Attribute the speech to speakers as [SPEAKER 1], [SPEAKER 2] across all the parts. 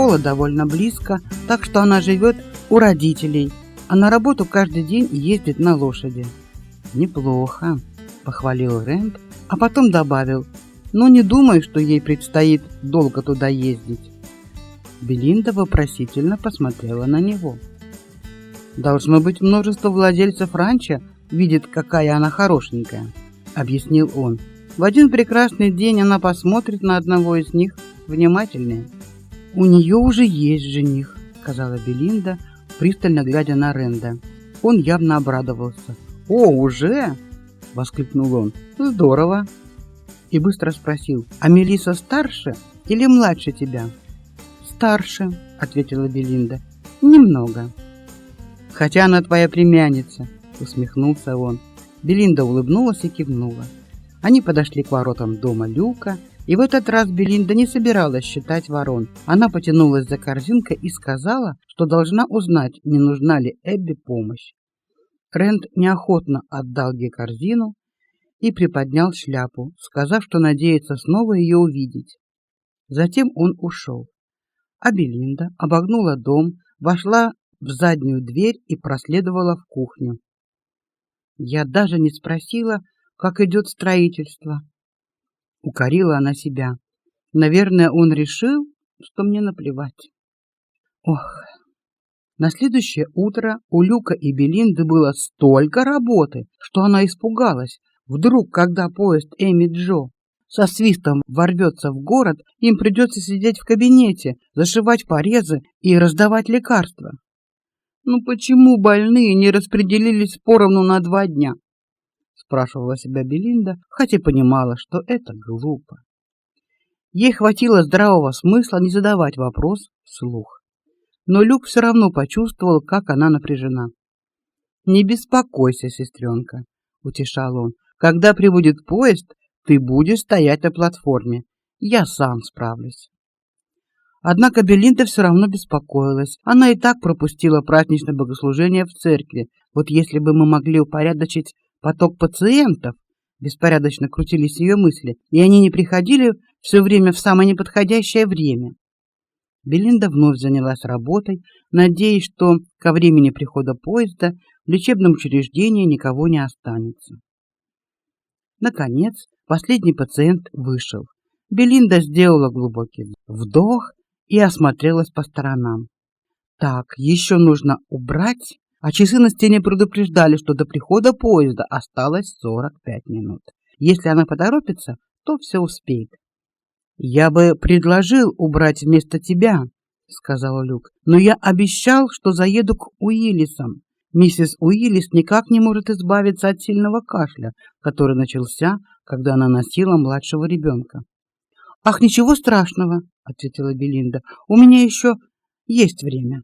[SPEAKER 1] Школа довольно близко, так что она живет у родителей, а на работу каждый день ездит на лошади. Неплохо, похвалил Рэнд, а потом добавил: "Но не думаю, что ей предстоит долго туда ездить". Белинда вопросительно посмотрела на него. Должно быть, множество владельцев ранчо видит, какая она хорошенькая, объяснил он. В один прекрасный день она посмотрит на одного из них внимательнее. У нее уже есть жених, сказала Белинда, пристально глядя на Ренда. Он явно обрадовался. О, уже? воскликнул он. Здорово. И быстро спросил: "А Мелиса старше или младше тебя?" "Старше", ответила Белинда. "Немного". "Хотя она твоя племянница", усмехнулся он. Белинда улыбнулась и кивнула. Они подошли к воротам дома Люка, и в этот раз Белинда не собиралась считать ворон. Она потянулась за корзинкой и сказала, что должна узнать, не нужна ли Эбби помощь. Рент неохотно отдал ей корзину и приподнял шляпу, сказав, что надеется снова ее увидеть. Затем он ушел. А Белинда обогнула дом, вошла в заднюю дверь и проследовала в кухню. Я даже не спросила, как идет строительство, Укорила она себя. Наверное, он решил, что мне наплевать. Ох. На следующее утро у Люка и Белинды было столько работы, что она испугалась. Вдруг, когда поезд Эми Джо со свистом ворвется в город, им придется сидеть в кабинете, зашивать порезы и раздавать лекарства. Ну почему больные не распределились поровну на два дня? Спрашивала себя Белинда, хотя понимала, что это глупо. Ей хватило здравого смысла не задавать вопрос вслух. Но Люк все равно почувствовал, как она напряжена. Не беспокойся, сестренка, утешал он. Когда прибудет поезд, ты будешь стоять на платформе. Я сам справлюсь. Однако Белинда все равно беспокоилась. Она и так пропустила праздничное богослужение в церкви. Вот если бы мы могли упорядочить поток пациентов, беспорядочно крутились ее мысли, и они не приходили все время в самое неподходящее время. Белинда вновь занялась работой, надеясь, что ко времени прихода поезда в лечебном учреждении никого не останется. Наконец, последний пациент вышел. Белинда сделала глубокий вдох и осмотрелась по сторонам. Так, еще нужно убрать а часы на стене предупреждали, что до прихода поезда осталось 45 минут. Если она поторопится, то все успеет. Я бы предложил убрать вместо тебя, сказал Люк. Но я обещал, что заеду к Уиллисам. Миссис Уиллис никак не может избавиться от сильного кашля, который начался, когда она носила младшего ребенка. Ах, ничего страшного, ответила Белинда. У меня еще есть время.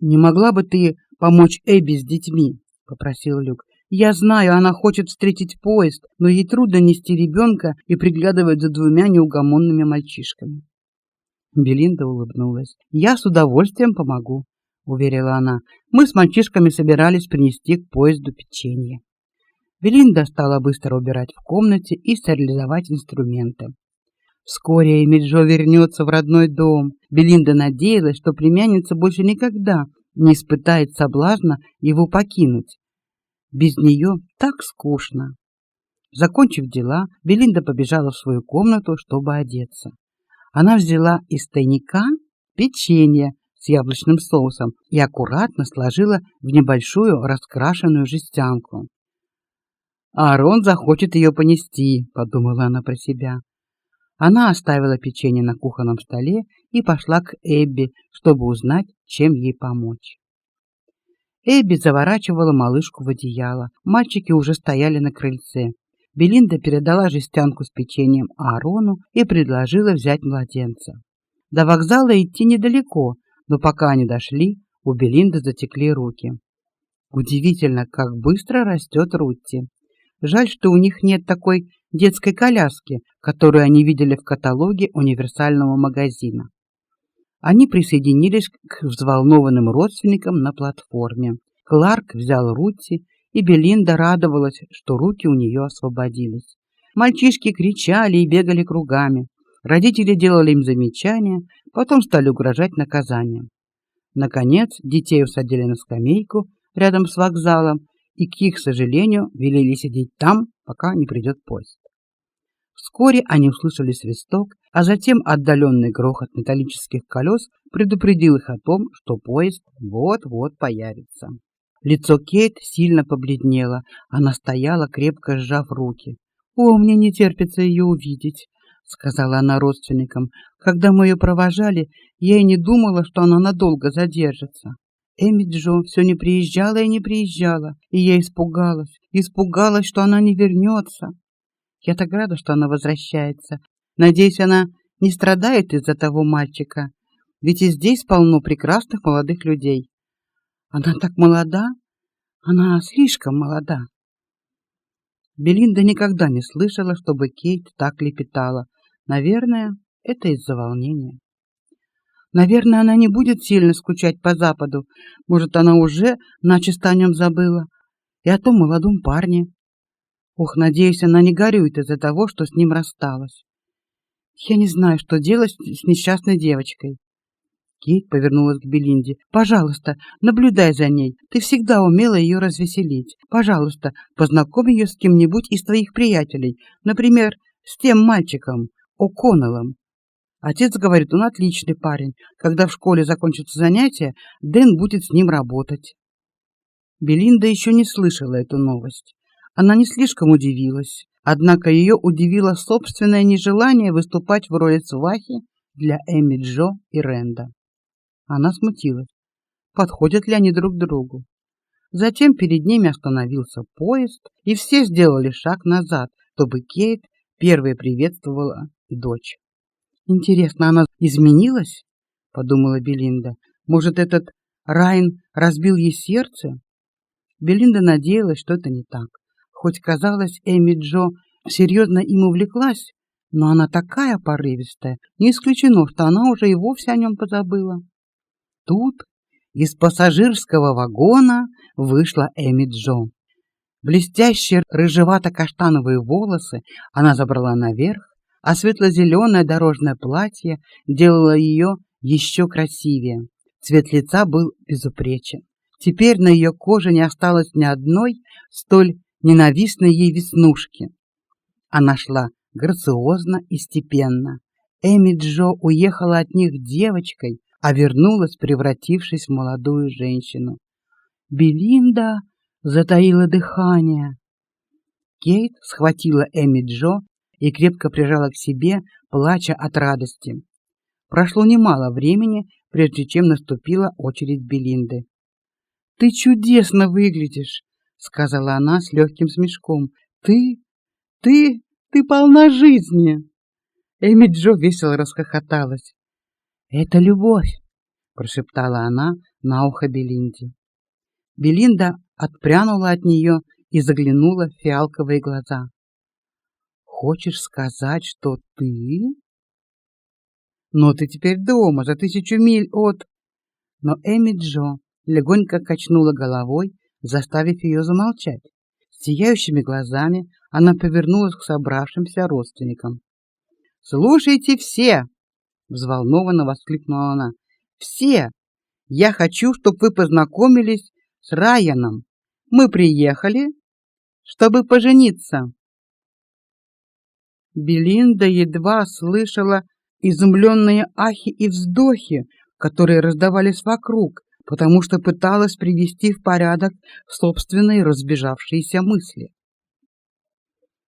[SPEAKER 1] Не могла бы ты помочь Эбби с детьми, попросил Люк. Я знаю, она хочет встретить поезд, но ей трудно нести ребенка и приглядывать за двумя неугомонными мальчишками. Белинда улыбнулась. Я с удовольствием помогу, уверила она. Мы с мальчишками собирались принести к поезду печенье. Белинда стала быстро убирать в комнате и стерилизовать инструменты. Вскоре Эмиджо вернется в родной дом. Белинда надеялась, что племянница больше никогда не испытает соблазна его покинуть. Без нее так скучно. Закончив дела, Белинда побежала в свою комнату, чтобы одеться. Она взяла из тайника печенье с яблочным соусом и аккуратно сложила в небольшую раскрашенную жестянку. Аарон захочет ее понести, подумала она про себя. Она оставила печенье на кухонном столе и пошла к Эбби, чтобы узнать, чем ей помочь. Эбби заворачивала малышку в одеяло. Мальчики уже стояли на крыльце. Белинда передала жестянку с печеньем Аарону и предложила взять младенца. До вокзала идти недалеко, но пока они дошли, у Белинды затекли руки. Удивительно, как быстро растет Рутти. Жаль, что у них нет такой детской коляски, которую они видели в каталоге универсального магазина. Они присоединились к взволнованным родственникам на платформе. Кларк взял Рутти и Белинда радовалась, что руки у нее освободились. Мальчишки кричали и бегали кругами. Родители делали им замечания, потом стали угрожать наказанием. Наконец, детей усадили на скамейку рядом с вокзалом и, к их сожалению, велели сидеть там, пока не придет поезд. Вскоре они услышали свисток, а затем отдаленный грохот металлических колес предупредил их о том, что поезд вот-вот появится. Лицо Кейт сильно побледнело. Она стояла, крепко сжав руки. "О, мне не терпится ее увидеть", сказала она родственникам. "Когда мы ее провожали, я и не думала, что она надолго задержится. Эми Джо все не приезжала и не приезжала, и я испугалась, испугалась, что она не вернется. Я так рада, что она возвращается. Надеюсь, она не страдает из-за того мальчика, ведь и здесь полно прекрасных молодых людей. Она так молода, она слишком молода. Белинда никогда не слышала, чтобы Кейт так лепетала. Наверное, это из-за волнения. Наверное, она не будет сильно скучать по Западу. Может, она уже начисто о нем забыла. И о том молодом парне. Ох, надеюсь, она не горюет из-за того, что с ним рассталась. Я не знаю, что делать с несчастной девочкой. Кейт повернулась к Белинде. Пожалуйста, наблюдай за ней. Ты всегда умела ее развеселить. Пожалуйста, познакомь ее с кем-нибудь из твоих приятелей, например, с тем мальчиком, О'Коннеллом. Отец говорит, он отличный парень. Когда в школе закончатся занятия, Дэн будет с ним работать. Белинда еще не слышала эту новость. Она не слишком удивилась, однако ее удивило собственное нежелание выступать в роли свахи для Эми Джо и Ренда. Она смутилась. Подходят ли они друг другу? Затем перед ними остановился поезд, и все сделали шаг назад, чтобы Кейт первой приветствовала дочь. Интересно, она изменилась? подумала Белинда. Может, этот Райн разбил ей сердце? Белинда надеялась, что это не так. Хоть казалось, Эми Джо серьезно им увлеклась, но она такая порывистая, не исключено, что она уже и вовсе о нем позабыла. Тут из пассажирского вагона вышла Эми Джо. Блестящие рыжевато-каштановые волосы она забрала наверх, а светло-зеленое дорожное платье делало ее еще красивее. Цвет лица был безупречен. Теперь на ее коже не осталось ни одной столь ненавистной ей веснушки. Она шла грациозно и степенно. Эми Джо уехала от них девочкой, а вернулась, превратившись в молодую женщину. Белинда затаила дыхание. Кейт схватила Эми Джо и крепко прижала к себе, плача от радости. Прошло немало времени, прежде чем наступила очередь Белинды. Ты чудесно выглядишь, сказала она с легким смешком. Ты, ты, ты полна жизни. Эми Джо весело расхохоталась. Это любовь, прошептала она на ухо Белинде. Белинда отпрянула от нее и заглянула в фиалковые глаза. Хочешь сказать, что ты? Но ты теперь дома, за тысячу миль от. Но Эми Джо легонько качнула головой, заставив ее замолчать. С сияющими глазами она повернулась к собравшимся родственникам. Слушайте все, взволнованно воскликнула она. Все! Я хочу, чтобы вы познакомились с Райаном. Мы приехали, чтобы пожениться. Белинда едва слышала изумленные ахи и вздохи, которые раздавались вокруг, потому что пыталась привести в порядок собственные разбежавшиеся мысли.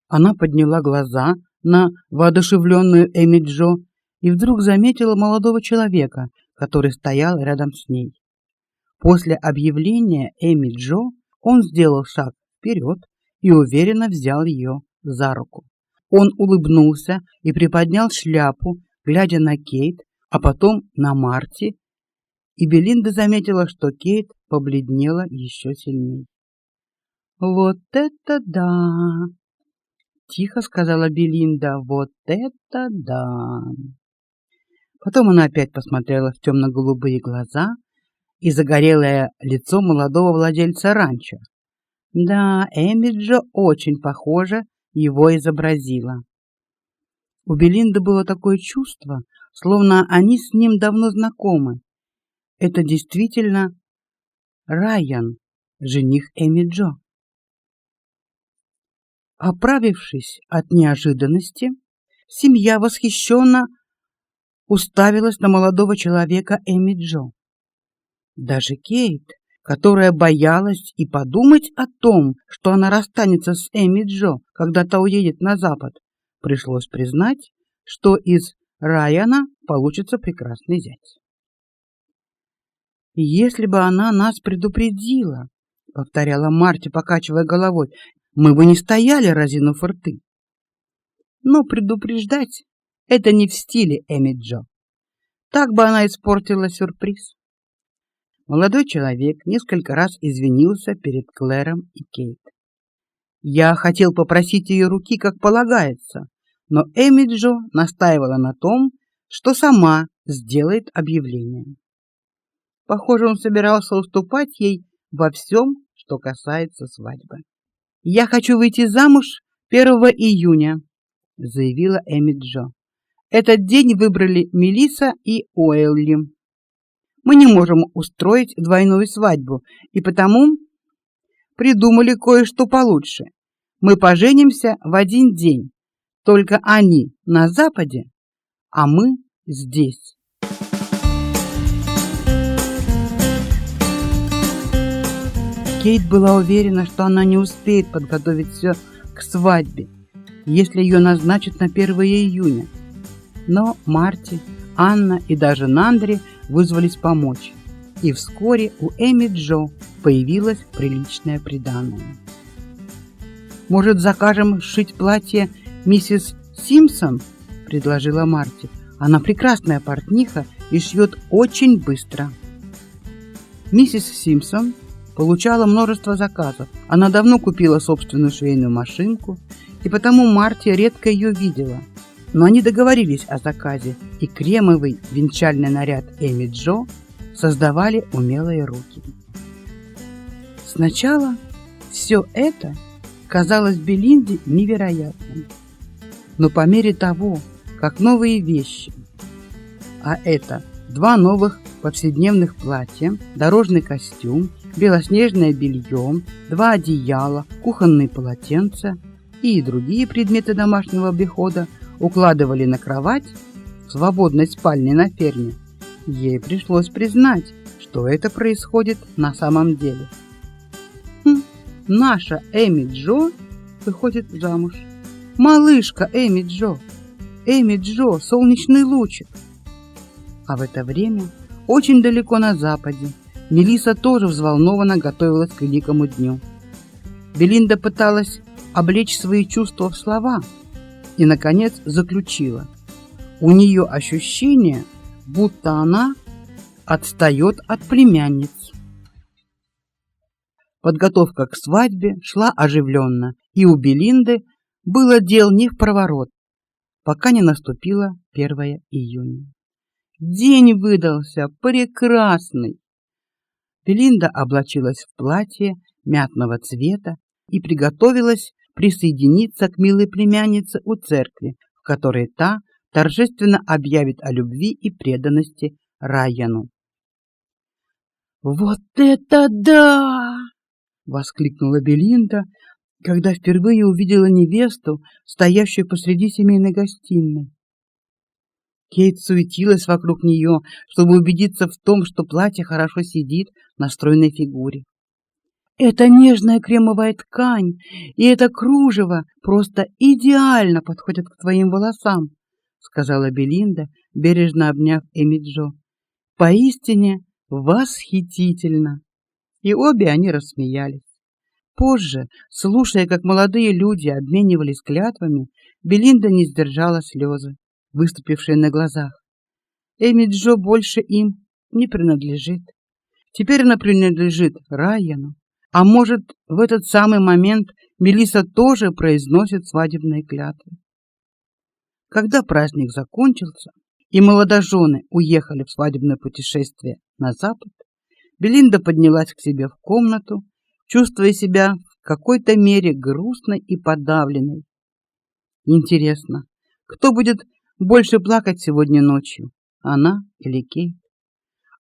[SPEAKER 1] Она подняла глаза на воодушевленную Эми Джо и вдруг заметила молодого человека, который стоял рядом с ней. После объявления Эми Джо он сделал шаг вперед и уверенно взял ее за руку. Он улыбнулся и приподнял шляпу, глядя на Кейт, а потом на Марти, и Белинда заметила, что Кейт побледнела еще сильнее. Вот это да, тихо сказала Белинда. Вот это да. Потом она опять посмотрела в темно голубые глаза и загорелое лицо молодого владельца ранчо. Да, Эмиджо очень похоже его изобразила. У Белинды было такое чувство, словно они с ним давно знакомы. Это действительно Райан, жених Эмиджо. Оправившись от неожиданности, семья восхищенно уставилась на молодого человека Эмиджо. Даже Кейт, которая боялась и подумать о том, что она расстанется с Эми Джо, когда та уедет на запад, пришлось признать, что из Райана получится прекрасный зять. Если бы она нас предупредила, повторяла Марти, покачивая головой, мы бы не стояли разинув рты. Но предупреждать это не в стиле Эми Джо. Так бы она испортила сюрприз. Молодой человек несколько раз извинился перед Клэром и Кейт. Я хотел попросить ее руки, как полагается, но Эмиджо настаивала на том, что сама сделает объявление. Похоже, он собирался уступать ей во всем, что касается свадьбы. Я хочу выйти замуж 1 июня, заявила Эмиджо. Этот день выбрали Мелиса и Уэлли мы не можем устроить двойную свадьбу, и потому придумали кое-что получше. Мы поженимся в один день. Только они на западе, а мы здесь. Кейт была уверена, что она не успеет подготовить все к свадьбе, если ее назначат на 1 июня. Но Марти, Анна и даже Нандри – вызвались помочь, и вскоре у Эми Джо появилась приличная приданое. Может, закажем сшить платье миссис Симпсон, предложила Марти. Она прекрасная портниха и шьет очень быстро. Миссис Симпсон получала множество заказов. Она давно купила собственную швейную машинку, и потому Марти редко ее видела но они договорились о заказе, и кремовый венчальный наряд Эми Джо создавали умелые руки. Сначала все это казалось Белинде невероятным, но по мере того, как новые вещи, а это два новых повседневных платья, дорожный костюм, белоснежное белье, два одеяла, кухонные полотенца и другие предметы домашнего обихода укладывали на кровать в свободной спальне на ферме, ей пришлось признать, что это происходит на самом деле. Хм, наша Эми Джо выходит замуж. Малышка Эми Джо. Эми Джо, солнечный лучик. А в это время, очень далеко на западе, Мелиса тоже взволнованно готовилась к великому дню. Белинда пыталась облечь свои чувства в слова – и, наконец, заключила. У нее ощущение, будто она отстает от племянниц. Подготовка к свадьбе шла оживленно, и у Белинды было дел не в проворот, пока не наступило 1 июня. День выдался прекрасный. Белинда облачилась в платье мятного цвета и приготовилась присоединиться к милой племяннице у церкви, в которой та торжественно объявит о любви и преданности Райану. Вот это да! воскликнула Белинда, когда впервые увидела невесту, стоящую посреди семейной гостиной. Кейт суетилась вокруг нее, чтобы убедиться в том, что платье хорошо сидит на стройной фигуре. Эта нежная кремовая ткань и это кружево просто идеально подходят к твоим волосам, сказала Белинда, бережно обняв Эмиджо. Поистине восхитительно. И обе они рассмеялись. Позже, слушая, как молодые люди обменивались клятвами, Белинда не сдержала слезы, выступившие на глазах. Эми Джо больше им не принадлежит. Теперь она принадлежит Райану. А может, в этот самый момент Мелиса тоже произносит свадебные клятвы. Когда праздник закончился и молодожены уехали в свадебное путешествие на запад, Белинда поднялась к себе в комнату, чувствуя себя в какой-то мере грустной и подавленной. Интересно, кто будет больше плакать сегодня ночью, она или Кейт?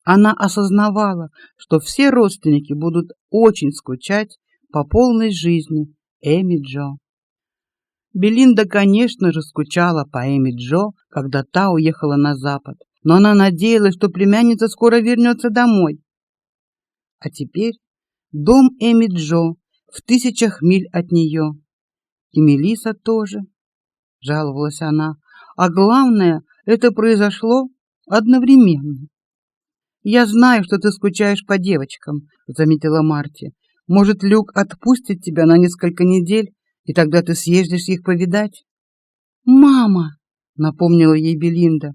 [SPEAKER 1] Она осознавала, что все родственники будут очень скучать по полной жизни Эми Джо. Белинда, конечно же, скучала по Эми Джо, когда та уехала на запад, но она надеялась, что племянница скоро вернется домой. А теперь дом Эми Джо в тысячах миль от нее. И Мелиса тоже, жаловалась она. А главное, это произошло одновременно. Я знаю, что ты скучаешь по девочкам, заметила Марти. Может, Люк отпустит тебя на несколько недель, и тогда ты съездишь их повидать? Мама, напомнила ей Белинда.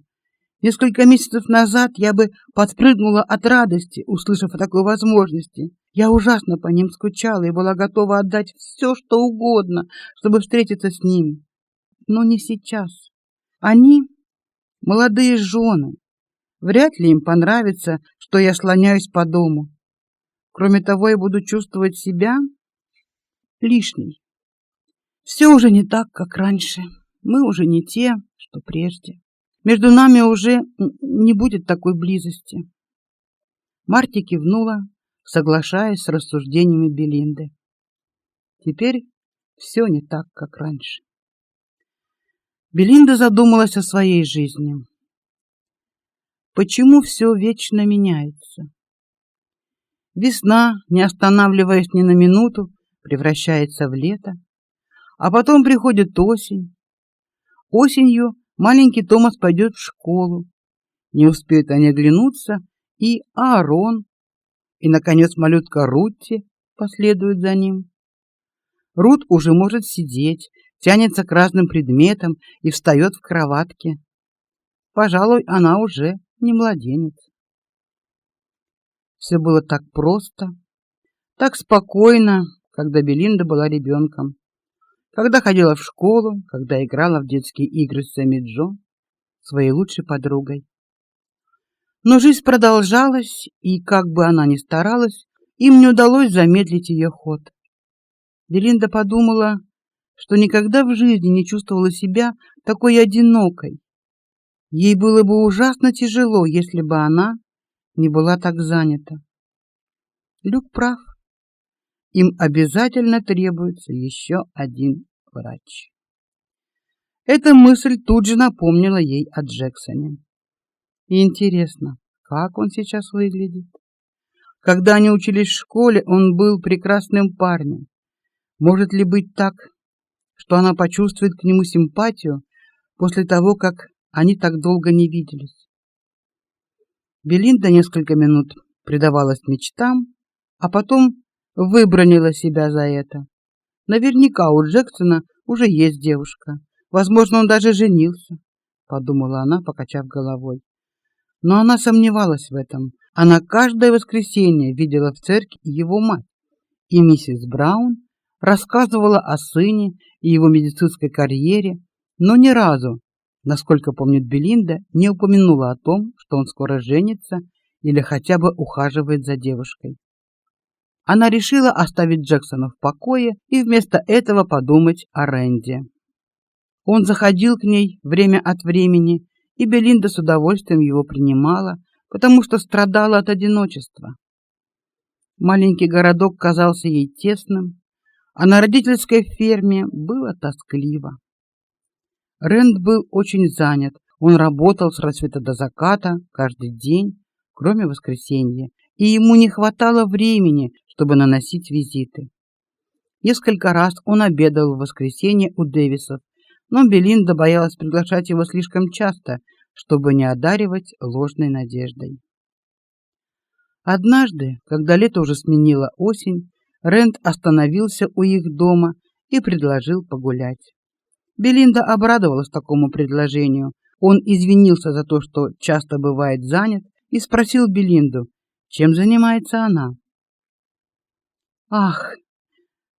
[SPEAKER 1] Несколько месяцев назад я бы подпрыгнула от радости, услышав о такой возможности. Я ужасно по ним скучала и была готова отдать все, что угодно, чтобы встретиться с ними. Но не сейчас. Они молодые жены, Вряд ли им понравится, что я слоняюсь по дому. Кроме того, я буду чувствовать себя лишней. Все уже не так, как раньше. Мы уже не те, что прежде. Между нами уже не будет такой близости. Марти кивнула, соглашаясь с рассуждениями Белинды. Теперь все не так, как раньше. Белинда задумалась о своей жизни. Почему все вечно меняется? Весна, не останавливаясь ни на минуту, превращается в лето, а потом приходит осень. Осенью маленький Томас пойдет в школу. Не успеют они оглянуться, и Аарон, и наконец малютка Рутти последует за ним. Рут уже может сидеть, тянется к разным предметам и встает в кроватке. Пожалуй, она уже не младенец. Все было так просто, так спокойно, когда Белинда была ребенком, когда ходила в школу, когда играла в детские игры с Сэмми Джо, своей лучшей подругой. Но жизнь продолжалась, и как бы она ни старалась, им не удалось замедлить ее ход. Белинда подумала, что никогда в жизни не чувствовала себя такой одинокой, Ей было бы ужасно тяжело, если бы она не была так занята. Люк прав. Им обязательно требуется еще один врач. Эта мысль тут же напомнила ей о Джексоне. И интересно, как он сейчас выглядит? Когда они учились в школе, он был прекрасным парнем. Может ли быть так, что она почувствует к нему симпатию после того, как они так долго не виделись. Белинда несколько минут предавалась мечтам, а потом выбронила себя за это. Наверняка у Джексона уже есть девушка. Возможно, он даже женился, подумала она, покачав головой. Но она сомневалась в этом. Она каждое воскресенье видела в церкви его мать, и миссис Браун рассказывала о сыне и его медицинской карьере, но ни разу насколько помнит Белинда, не упомянула о том, что он скоро женится или хотя бы ухаживает за девушкой. Она решила оставить Джексона в покое и вместо этого подумать о Рэнди. Он заходил к ней время от времени, и Белинда с удовольствием его принимала, потому что страдала от одиночества. Маленький городок казался ей тесным, а на родительской ферме было тоскливо. Рэнд был очень занят. Он работал с рассвета до заката каждый день, кроме воскресенья, и ему не хватало времени, чтобы наносить визиты. Несколько раз он обедал в воскресенье у Дэвисов, но Белинда боялась приглашать его слишком часто, чтобы не одаривать ложной надеждой. Однажды, когда лето уже сменило осень, Рент остановился у их дома и предложил погулять. Белинда обрадовалась такому предложению. Он извинился за то, что часто бывает занят, и спросил Белинду, чем занимается она. Ах,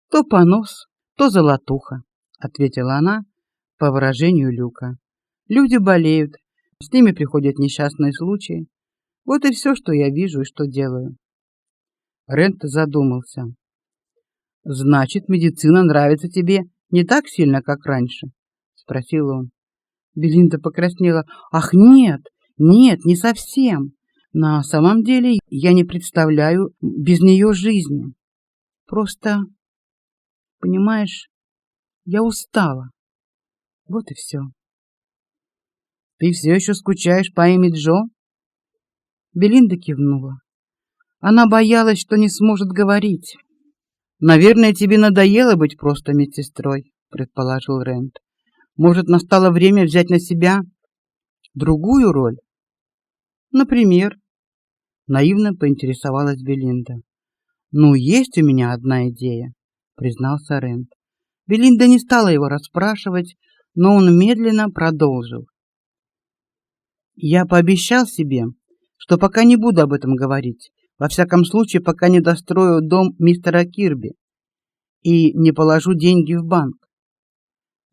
[SPEAKER 1] то понос, то золотуха, ответила она по выражению Люка. Люди болеют, с ними приходят несчастные случаи. Вот и все, что я вижу и что делаю. Рент задумался. Значит, медицина нравится тебе не так сильно, как раньше, спросил он. Белинда покраснела. Ах, нет, нет, не совсем. На самом деле, я не представляю без нее жизни. Просто понимаешь, я устала. Вот и все. Ты все еще скучаешь по имени Джо? Белинда кивнула. Она боялась, что не сможет говорить. Наверное, тебе надоело быть просто медсестрой, предположил Рент. Может, настало время взять на себя другую роль? Например, наивно поинтересовалась Белинда. Ну, есть у меня одна идея, признался Рент. Белинда не стала его расспрашивать, но он медленно продолжил. Я пообещал себе, что пока не буду об этом говорить, во всяком случае, пока не дострою дом мистера Кирби и не положу деньги в банк.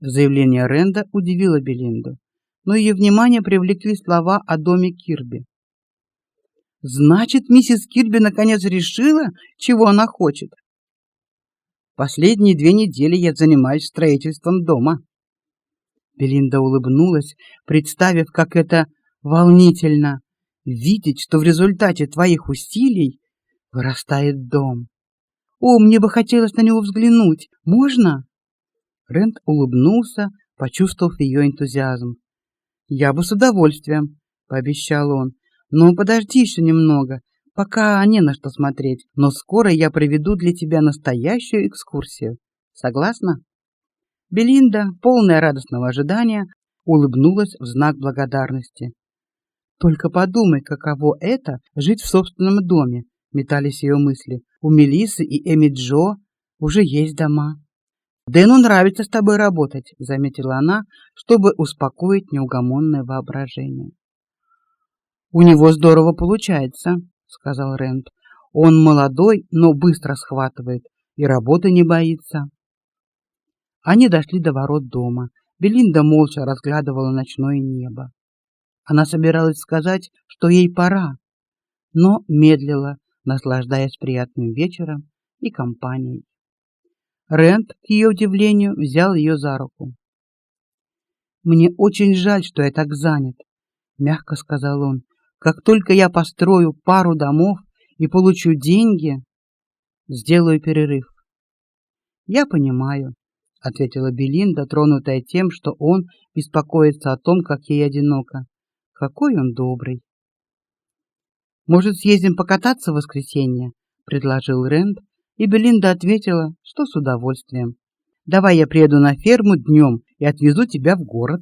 [SPEAKER 1] Заявление Ренда удивило Белинду, но ее внимание привлекли слова о доме Кирби. Значит, миссис Кирби наконец решила, чего она хочет. Последние две недели я занимаюсь строительством дома. Белинда улыбнулась, представив, как это волнительно видеть, что в результате твоих усилий вырастает дом. О, мне бы хотелось на него взглянуть. Можно? Рент улыбнулся, почувствовав ее энтузиазм. Я бы с удовольствием, пообещал он. Но подожди еще немного, пока не на что смотреть. Но скоро я проведу для тебя настоящую экскурсию. Согласна? Белинда, полная радостного ожидания, улыбнулась в знак благодарности. Только подумай, каково это жить в собственном доме, метались ее мысли. У Мелисы и Эми Джо уже есть дома. Дэну нравится с тобой работать, заметила она, чтобы успокоить неугомонное воображение. У него здорово получается, сказал Рент. Он молодой, но быстро схватывает и работы не боится. Они дошли до ворот дома. Белинда молча разглядывала ночное небо. Она собиралась сказать, что ей пора, но медлила, наслаждаясь приятным вечером и компанией. Рент, к ее удивлению, взял ее за руку. Мне очень жаль, что я так занят, мягко сказал он. Как только я построю пару домов и получу деньги, сделаю перерыв. Я понимаю, ответила Белинда, тронутая тем, что он беспокоится о том, как ей одиноко. Какой он добрый. Может, съездим покататься в воскресенье, предложил Рент, и Белинда ответила, что с удовольствием. Давай я приеду на ферму днем и отвезу тебя в город.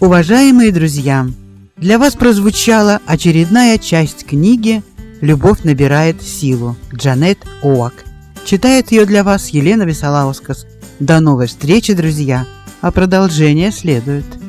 [SPEAKER 1] Уважаемые друзья, для вас прозвучала очередная часть книги Любовь набирает силу. Джанет Оак. Читает ее для вас Елена Висолаускас. До новой встречи, друзья, а продолжение следует.